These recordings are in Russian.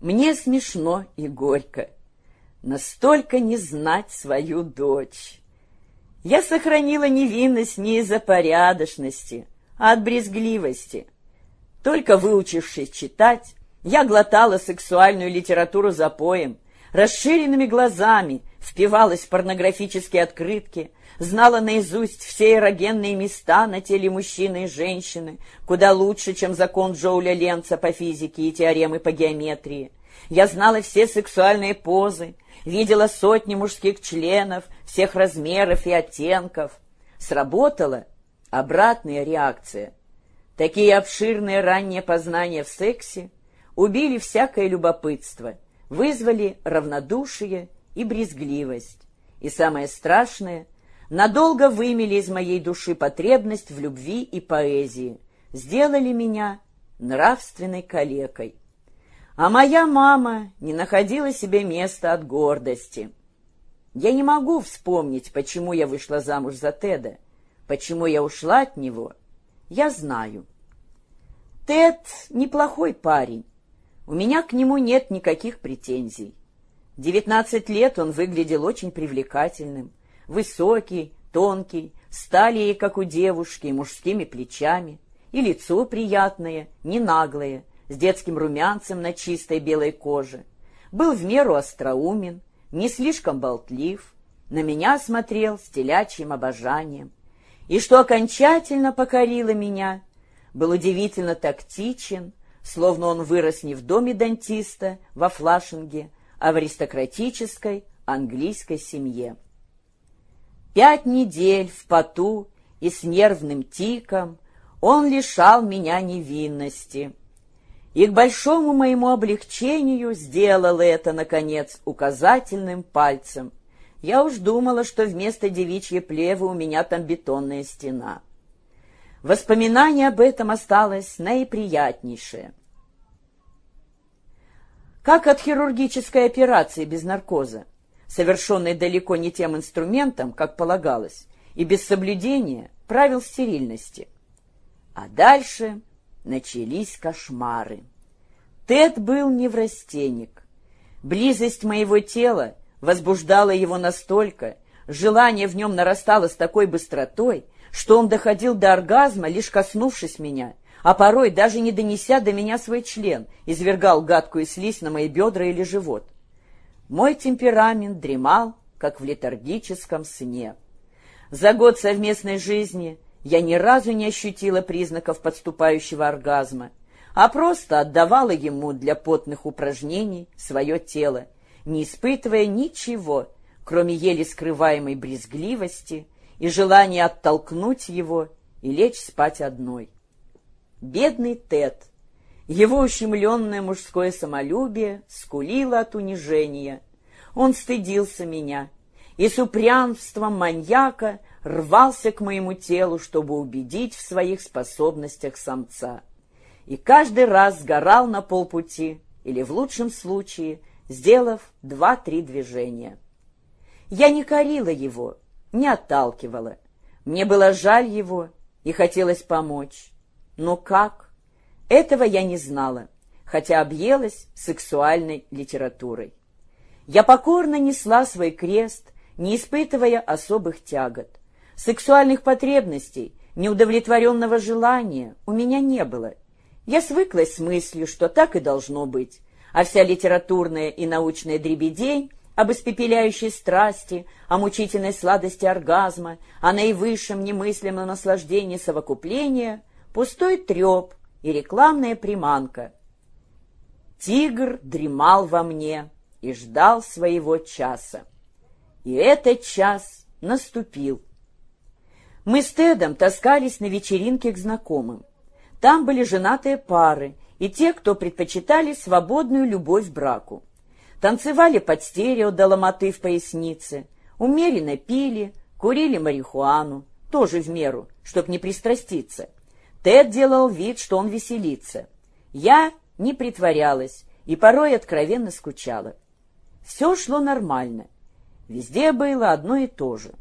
Мне смешно и горько. Настолько не знать свою дочь. Я сохранила невинность не из-за порядочности, а от брезгливости. Только выучившись читать, я глотала сексуальную литературу за поем, расширенными глазами впивалась в порнографические открытки, знала наизусть все эрогенные места на теле мужчины и женщины, куда лучше, чем закон Джоуля Ленца по физике и теоремы по геометрии. Я знала все сексуальные позы, видела сотни мужских членов, всех размеров и оттенков. Сработала обратная реакция. Такие обширные ранние познания в сексе убили всякое любопытство, вызвали равнодушие и брезгливость. И самое страшное, надолго вымели из моей души потребность в любви и поэзии, сделали меня нравственной калекой. А моя мама не находила себе места от гордости. Я не могу вспомнить, почему я вышла замуж за Теда, почему я ушла от него. Я знаю. Тед неплохой парень. У меня к нему нет никаких претензий. Девятнадцать лет он выглядел очень привлекательным. Высокий, тонкий, с талией, как у девушки, мужскими плечами. И лицо приятное, не наглое, с детским румянцем на чистой белой коже. Был в меру остроумен, не слишком болтлив, на меня смотрел с телячьим обожанием. И что окончательно покорило меня, был удивительно тактичен, словно он вырос не в доме дантиста во Флашинге, а в аристократической английской семье. Пять недель в поту и с нервным тиком он лишал меня невинности — и к большому моему облегчению сделала это, наконец, указательным пальцем. Я уж думала, что вместо девичьей плевы у меня там бетонная стена. Воспоминание об этом осталось наиприятнейшее. Как от хирургической операции без наркоза, совершенной далеко не тем инструментом, как полагалось, и без соблюдения правил стерильности. А дальше начались кошмары. Тед был неврастенник. Близость моего тела возбуждала его настолько, желание в нем нарастало с такой быстротой, что он доходил до оргазма, лишь коснувшись меня, а порой, даже не донеся до меня свой член, извергал гадкую слизь на мои бедра или живот. Мой темперамент дремал, как в летаргическом сне. За год совместной жизни я ни разу не ощутила признаков подступающего оргазма, а просто отдавала ему для потных упражнений свое тело, не испытывая ничего, кроме еле скрываемой брезгливости и желания оттолкнуть его и лечь спать одной. Бедный Тед, его ущемленное мужское самолюбие скулило от унижения. Он стыдился меня и с упрямством маньяка рвался к моему телу, чтобы убедить в своих способностях самца. И каждый раз сгорал на полпути, или в лучшем случае, сделав два-три движения. Я не корила его, не отталкивала. Мне было жаль его и хотелось помочь. Но как? Этого я не знала, хотя объелась сексуальной литературой. Я покорно несла свой крест, не испытывая особых тягот. Сексуальных потребностей, неудовлетворенного желания у меня не было. Я свыклась с мыслью, что так и должно быть, а вся литературная и научная дребедень об испепеляющей страсти, о мучительной сладости оргазма, о наивысшем немыслимом наслаждении совокупления — пустой треп и рекламная приманка. Тигр дремал во мне и ждал своего часа. И этот час наступил. Мы с Тедом таскались на вечеринке к знакомым. Там были женатые пары и те, кто предпочитали свободную любовь браку. Танцевали под стерео до ломоты в пояснице, умеренно пили, курили марихуану, тоже в меру, чтоб не пристраститься. Тед делал вид, что он веселится. Я не притворялась и порой откровенно скучала. Все шло нормально. Везде было одно и то же.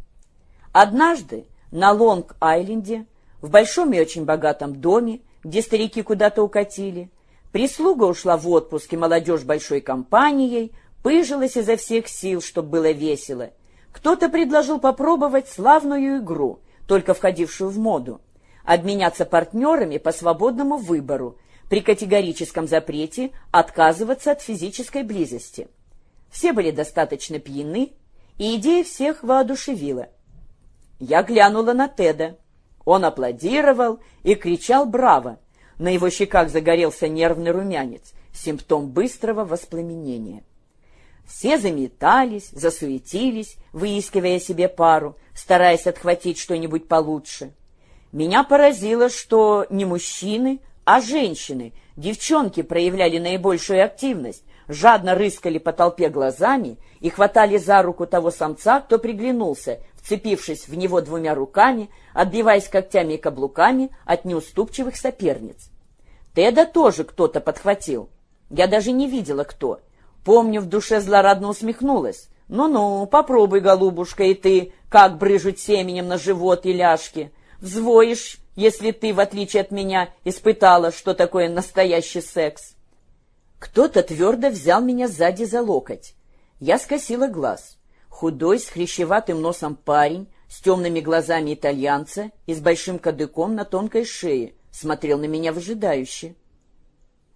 Однажды на Лонг-Айленде, в большом и очень богатом доме, где старики куда-то укатили, Прислуга ушла в отпуск, и молодежь большой компанией пыжилась изо всех сил, чтобы было весело. Кто-то предложил попробовать славную игру, только входившую в моду, обменяться партнерами по свободному выбору, при категорическом запрете отказываться от физической близости. Все были достаточно пьяны, и идея всех воодушевила. Я глянула на Теда. Он аплодировал и кричал «Браво!», на его щеках загорелся нервный румянец, симптом быстрого воспламенения. Все заметались, засуетились, выискивая себе пару, стараясь отхватить что-нибудь получше. Меня поразило, что не мужчины, а женщины, девчонки проявляли наибольшую активность, жадно рыскали по толпе глазами и хватали за руку того самца, кто приглянулся, вцепившись в него двумя руками, отбиваясь когтями и каблуками от неуступчивых соперниц. Теда тоже кто-то подхватил. Я даже не видела, кто. Помню, в душе злорадно усмехнулась. «Ну-ну, попробуй, голубушка, и ты, как брыжуть семенем на живот и ляжки. Взвоишь, если ты, в отличие от меня, испытала, что такое настоящий секс». Кто-то твердо взял меня сзади за локоть. Я скосила глаз. Худой, с хрящеватым носом парень, с темными глазами итальянца и с большим кадыком на тонкой шее, смотрел на меня выжидающе.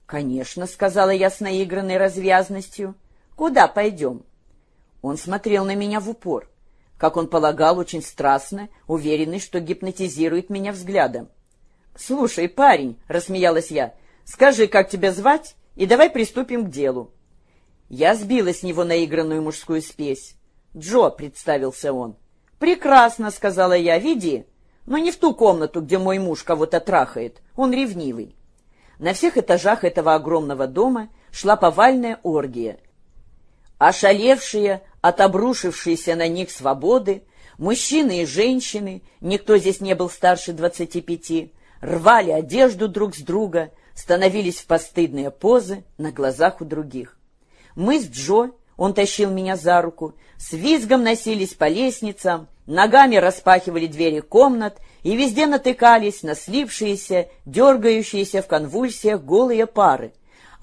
«Конечно», — сказала я с наигранной развязностью. «Куда пойдем?» Он смотрел на меня в упор, как он полагал, очень страстно, уверенный, что гипнотизирует меня взглядом. «Слушай, парень», — рассмеялась я, — «скажи, как тебя звать, и давай приступим к делу». Я сбила с него наигранную мужскую спесь. «Джо», — представился он. «Прекрасно», — сказала я, — «веди. Но не в ту комнату, где мой муж кого-то трахает. Он ревнивый». На всех этажах этого огромного дома шла повальная оргия. Ошалевшие от обрушившейся на них свободы, мужчины и женщины, никто здесь не был старше двадцати пяти, рвали одежду друг с друга, становились в постыдные позы на глазах у других. Мы с Джо он тащил меня за руку, с визгом носились по лестницам, ногами распахивали двери комнат и везде натыкались на слившиеся, дергающиеся в конвульсиях голые пары.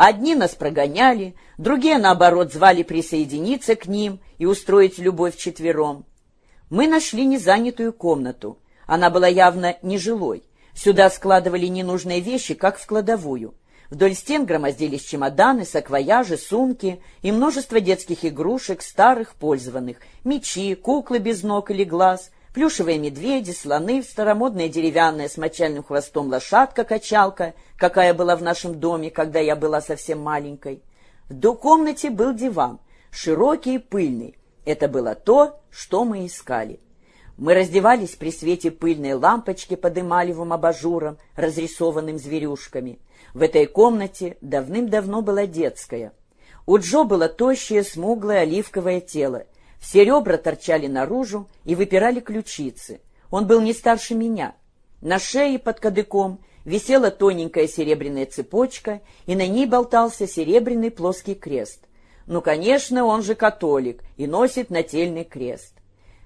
Одни нас прогоняли, другие, наоборот, звали присоединиться к ним и устроить любовь вчетвером. Мы нашли незанятую комнату. Она была явно нежилой. Сюда складывали ненужные вещи, как в кладовую. Вдоль стен громоздились чемоданы, саквояжи, сумки и множество детских игрушек, старых, пользованных, мечи, куклы без ног или глаз, плюшевые медведи, слоны, старомодная деревянная с мочальным хвостом лошадка-качалка, какая была в нашем доме, когда я была совсем маленькой. В комнате был диван, широкий и пыльный. Это было то, что мы искали. Мы раздевались при свете пыльной лампочки под эмалевым абажуром, разрисованным зверюшками — в этой комнате давным-давно была детская. У Джо было тощее, смуглое, оливковое тело. Все ребра торчали наружу и выпирали ключицы. Он был не старше меня. На шее под кадыком висела тоненькая серебряная цепочка, и на ней болтался серебряный плоский крест. Ну, конечно, он же католик и носит нательный крест.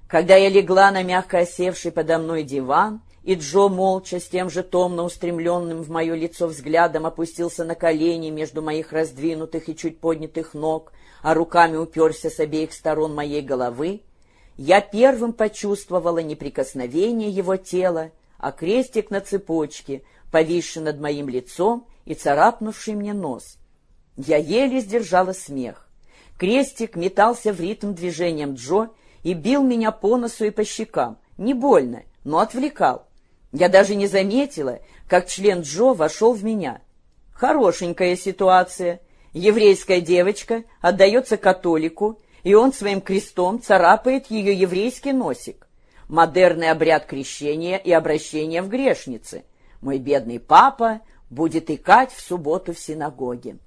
Когда я легла на мягко осевший подо мной диван, и Джо молча, с тем же томно устремленным в мое лицо взглядом, опустился на колени между моих раздвинутых и чуть поднятых ног, а руками уперся с обеих сторон моей головы, я первым почувствовала неприкосновение его тела, а крестик на цепочке, повисший над моим лицом и царапнувший мне нос. Я еле сдержала смех. Крестик метался в ритм движением Джо и бил меня по носу и по щекам. Не больно, но отвлекал. Я даже не заметила, как член Джо вошел в меня. Хорошенькая ситуация. Еврейская девочка отдается католику, и он своим крестом царапает ее еврейский носик. Модерный обряд крещения и обращения в грешницы. Мой бедный папа будет икать в субботу в синагоге.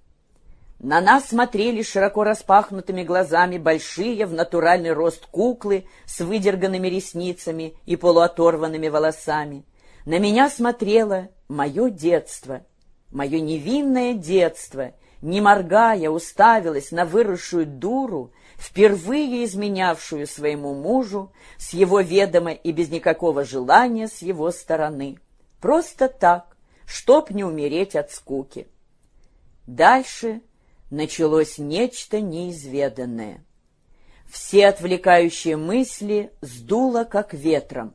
На нас смотрели широко распахнутыми глазами большие в натуральный рост куклы с выдерганными ресницами и полуоторванными волосами. На меня смотрело мое детство, мое невинное детство, не моргая, уставилась на выросшую дуру, впервые изменявшую своему мужу с его ведома и без никакого желания с его стороны. Просто так, чтоб не умереть от скуки. Дальше началось нечто неизведанное. Все отвлекающие мысли сдуло, как ветром.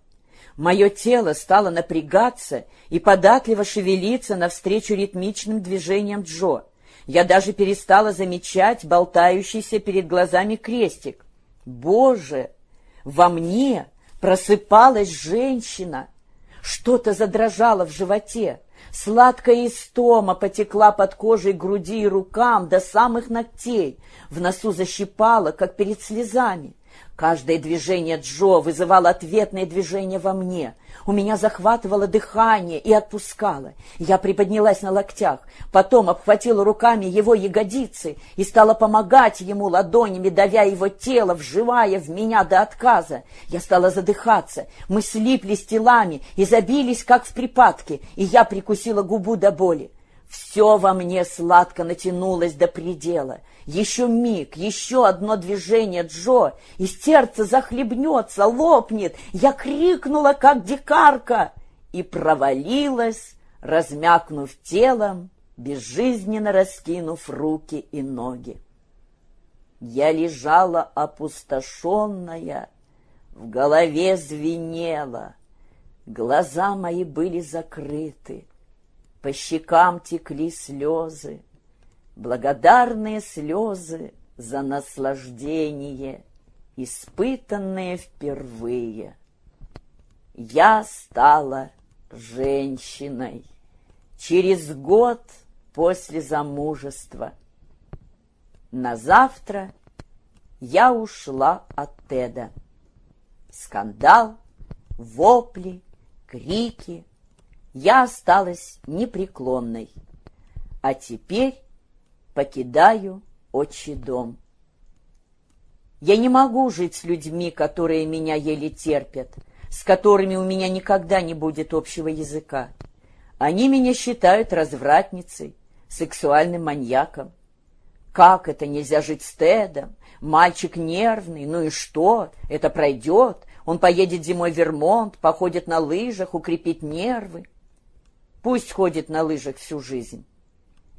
Мое тело стало напрягаться и податливо шевелиться навстречу ритмичным движениям Джо. Я даже перестала замечать болтающийся перед глазами крестик. Боже, во мне просыпалась женщина. Что-то задрожало в животе. Сладкая истома потекла под кожей груди и рукам до самых ногтей. В носу защипало, как перед слезами. Каждое движение Джо вызывало ответное движение во мне. У меня захватывало дыхание и отпускало. Я приподнялась на локтях, потом обхватила руками его ягодицы и стала помогать ему ладонями, давя его тело, вживая в меня до отказа. Я стала задыхаться. Мы слиплись телами и забились, как в припадке, и я прикусила губу до боли. Все во мне сладко натянулось до предела. Еще миг, еще одно движение Джо, и сердце захлебнется, лопнет. Я крикнула, как дикарка, и провалилась, размякнув телом, безжизненно раскинув руки и ноги. Я лежала опустошенная, в голове звенело, глаза мои были закрыты. По щекам текли слезы, благодарные слезы за наслаждение, испытанные впервые. Я стала женщиной через год после замужества. На завтра я ушла от Теда. Скандал, вопли, крики, я осталась непреклонной. А теперь покидаю отчий дом. Я не могу жить с людьми, которые меня еле терпят, с которыми у меня никогда не будет общего языка. Они меня считают развратницей, сексуальным маньяком. Как это нельзя жить с Тедом? Мальчик нервный, ну и что? Это пройдет. Он поедет зимой в Вермонт, походит на лыжах, укрепит нервы. Пусть ходит на лыжах всю жизнь.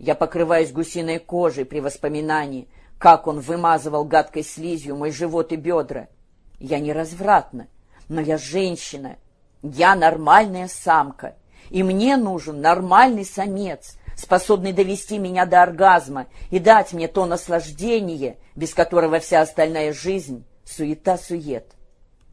Я покрываюсь гусиной кожей при воспоминании, как он вымазывал гадкой слизью мой живот и бедра. Я не развратна, но я женщина. Я нормальная самка, и мне нужен нормальный самец, способный довести меня до оргазма и дать мне то наслаждение, без которого вся остальная жизнь — суета-сует.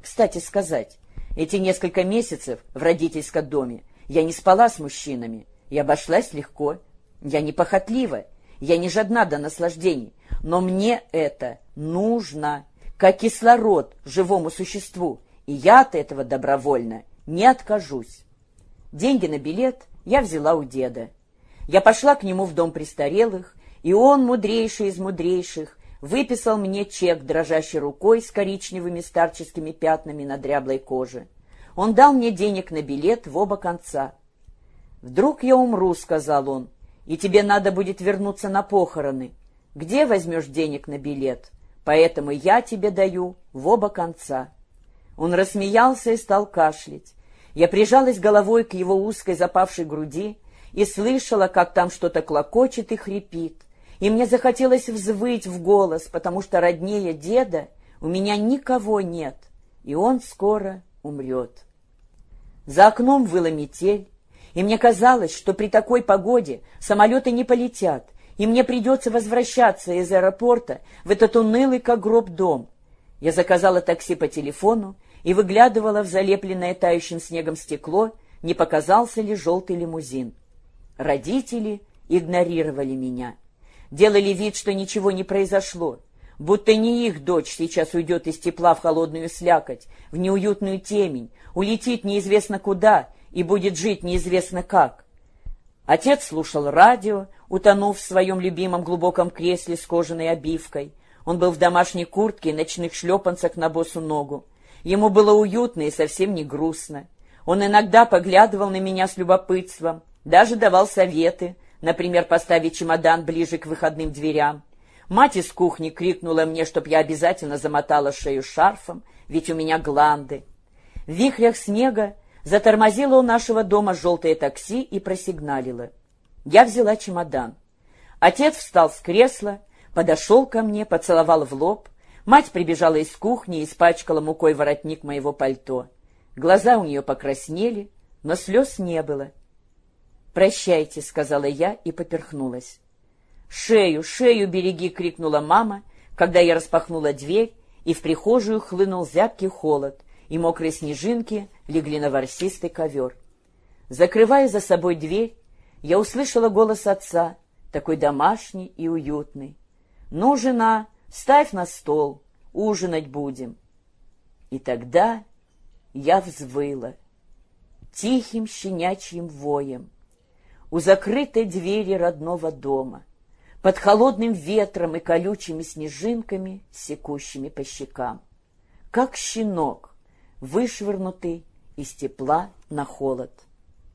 Кстати сказать, эти несколько месяцев в родительском доме я не спала с мужчинами, и обошлась легко. Я не похотлива, я не жадна до наслаждений, но мне это нужно, как кислород живому существу, и я от этого добровольно не откажусь. Деньги на билет я взяла у деда. Я пошла к нему в дом престарелых, и он, мудрейший из мудрейших, выписал мне чек дрожащей рукой с коричневыми старческими пятнами на дряблой коже. Он дал мне денег на билет в оба конца. «Вдруг я умру», — сказал он, — «и тебе надо будет вернуться на похороны. Где возьмешь денег на билет? Поэтому я тебе даю в оба конца». Он рассмеялся и стал кашлять. Я прижалась головой к его узкой запавшей груди и слышала, как там что-то клокочет и хрипит. И мне захотелось взвыть в голос, потому что роднее деда у меня никого нет, и он скоро умрет. За окном выла метель, и мне казалось, что при такой погоде самолеты не полетят, и мне придется возвращаться из аэропорта в этот унылый, как гроб, дом. Я заказала такси по телефону и выглядывала в залепленное тающим снегом стекло, не показался ли желтый лимузин. Родители игнорировали меня. Делали вид, что ничего не произошло будто не их дочь сейчас уйдет из тепла в холодную слякоть, в неуютную темень, улетит неизвестно куда и будет жить неизвестно как. Отец слушал радио, утонув в своем любимом глубоком кресле с кожаной обивкой. Он был в домашней куртке и ночных шлепанцах на босу ногу. Ему было уютно и совсем не грустно. Он иногда поглядывал на меня с любопытством, даже давал советы, например, поставить чемодан ближе к выходным дверям. Мать из кухни крикнула мне, чтоб я обязательно замотала шею шарфом, ведь у меня гланды. В вихрях снега затормозило у нашего дома желтое такси и просигналило. Я взяла чемодан. Отец встал с кресла, подошел ко мне, поцеловал в лоб. Мать прибежала из кухни и испачкала мукой воротник моего пальто. Глаза у нее покраснели, но слез не было. «Прощайте», — сказала я и поперхнулась. «Шею, шею береги!» — крикнула мама, когда я распахнула дверь, и в прихожую хлынул зябкий холод, и мокрые снежинки легли на ворсистый ковер. Закрывая за собой дверь, я услышала голос отца, такой домашний и уютный. «Ну, жена, ставь на стол, ужинать будем». И тогда я взвыла тихим щенячьим воем у закрытой двери родного дома, под холодным ветром и колючими снежинками, секущими по щекам, как щенок, вышвырнутый из тепла на холод.